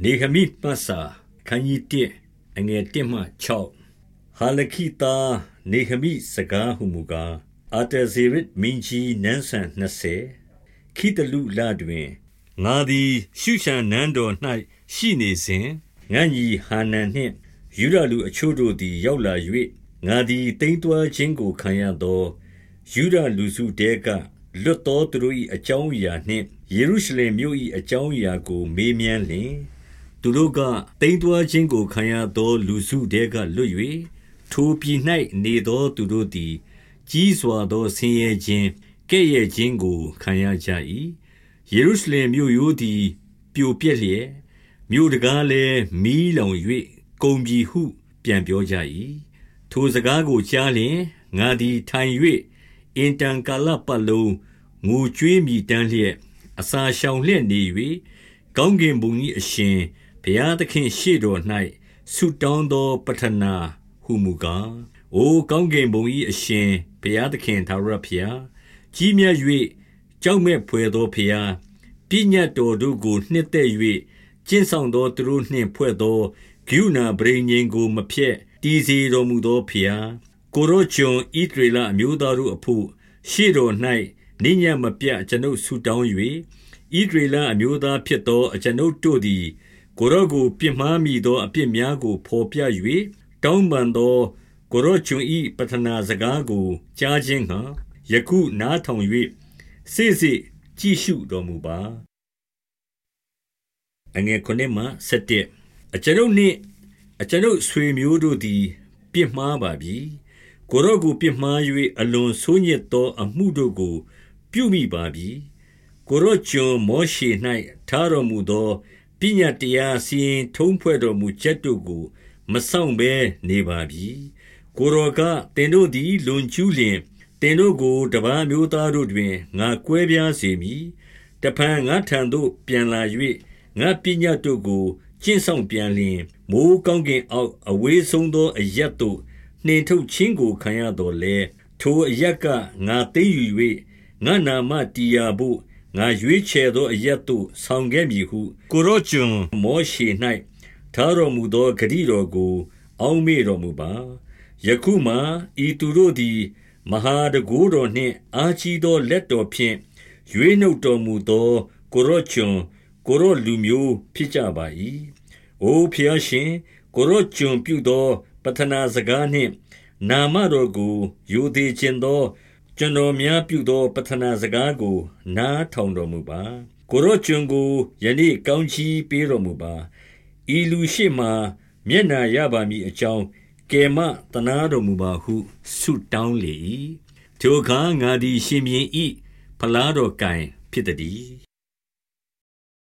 နေဟမိမှတ်စာခန်းကြီး1အငယ်1မှ6ဟာလခိတာနေဟမိစကားဟုမူကားအာတဇေရစ်မင်းကြီးနန်းဆန်20ခိတလူလာတွင်ငါသည်ရှုရှန်နန်းတော်၌ရှိနေစဉ်ငါညီဟာနန်နှင့်ယူရလူအချို့တို့သည်ရောက်လာ၍ငါသည်တိမ်တွားခြင်းကိုခံရသောယူရလူစုတဲကလွတ်တော်သူတို့၏အကြောင်းအရာနှင့်ယေရုရှလင်မြို့၏အကြောင်းအရာကိုမေးမြန်းလျင် သူတို့ကတိမ်တွားခြင်းကိုခံရသော လူစုတဲကလွတ်၍ထိုပြည်၌နေသောသူတို့သည် ကြီးစွာသောဆင်းရဲခြင်းကဲ့ရဲ့ခြင်းကိုခံရကြ၏ယေရုရှလင်မြို့ရိုးသည် ပြိုပြက်လျက်မြို့တကားလည်းမီးလောင်၍ကုန်ပြီဟု ပြန်ပြောကြ၏ထိုစကားကိုကြားလျင်ငါသည်ထိုင်၍အင်တန်ကာလပတ်လုံးငိုကြွေးမြည်တမ်းလျက်အစာရှောင်လျက်နေ၍ကောင်းကင်ဘုံ၏အရှင် ဘုရားသခင်ရှေ့တော်၌ဆုတောင်းသောပတနာဟုမူကားအိုကောင်းကင်ဘုံ၏အရှင်ဘုရားသခင်သာရဖျားကြီးမြတ်၍ကြောက်မဲ့ဖွယ်သောဖျားပညတ်တော်တို့ကိုနှစ်သက်၍ကျင့်ဆောင်သောသူတို့နှင့်ဖွဲ့သောဂိူနာဗြိဉ္ဉ်ကိုမဖြက်တည်စေတော်မူသောဖျားကိုရောကျွန်ဣဒရေလအမျိုးသားတို့အဖို့ရှေ့တော်၌နိညာမပြအကျွန်ုပ်ဆုတောင်း၍ဣဒရေလအမျိုးသားဖြစ်သောအကျွန်ုပ်တို့သည် ကိုရောကိုပြစ်မှားမိသော အပြစ်များကိုဖော်ပြ၍တောင်းပန်သော ကိုရောကျွန်ဤပထနာစကားကို ကြားခြင်းဟံယခုနားထောင်၍စိစိကြည့်ရှုတော်မူပါအငယ်ခုနှစ်မှ7အကျွန်ုပ်နှင့် အကျွန်ုပ်ဆွေမျိုးတို့သည် ပြစ်မှားပါပြီ ကိုရောကို ပြစ်မှား၍အလွန်ဆိုးညစ်သော အမှုတို့ကို ပြုမိပါပြီ ကိုရောကျွန်မောရှေ၌ထားတော်မူသော ပညာတရားစီရင်ထုံးဖွဲ့တော်မူချက်တို့ကို မဆောင်ဘဲနေပါပြီကိုရောကတင်တို့သည်လွန်ကျူးလျင်တင်တို့ကိုတပားမျိုးသားတို့တွင်ငါကွဲပြားစေမည်တဖန်ငါထံသို့ပြန်လာ၍ငါပညာတို့ကိုကျင့်ဆောင်ပြန်လျင်မိုးကောင်းကင်အောက်အဝေးဆုံးသောအရက်တို့နှင်ထုတ်ခြင်းကိုခံရတော်လဲထိုအရက်ကငါသိမ်းယူ၍ငါနာမတရားဖို့ ငါရွေးချယ်သောအရက်တို့ ဆောင်ခဲ့မည်ဟု ကိုရောကျွန်မောရှေ၌ထားတော်မူသော ဂတိတော်ကို အောက်မေ့တော်မူပါ ယခုမှဤသူတို့သည် မဟာတကိုးတော်နှင့် အာကြီးသော လက်တော်ဖြင့် ရွေးနှုတ်တော်မူသော ကိုရောကျွန် ကိုရောလူမျိုး ဖြစ်ကြပါ၏အိုဖျားရှင် ကိုရောကျွန်ပြုသောပထနာစကားနှင့် နာမတော်ကိုယိုသေးခြင်းသော ကျွန်တော်များပြုသောပထနာစကားကို နားထောင်တော်မူပါကိုရောကျွန်ကိုယနေ့ကောင်းချီးပေးတော်မူပါဤလူရှိမှမျက်နာရပါမည်အကြောင်းကယ်မတနာတော်မူပါဟုဆုတောင်းလေ၏ထိုအခါငါသည်ရှင်မြင်းဤဖလားတော်ကင်ဖြစ်သည်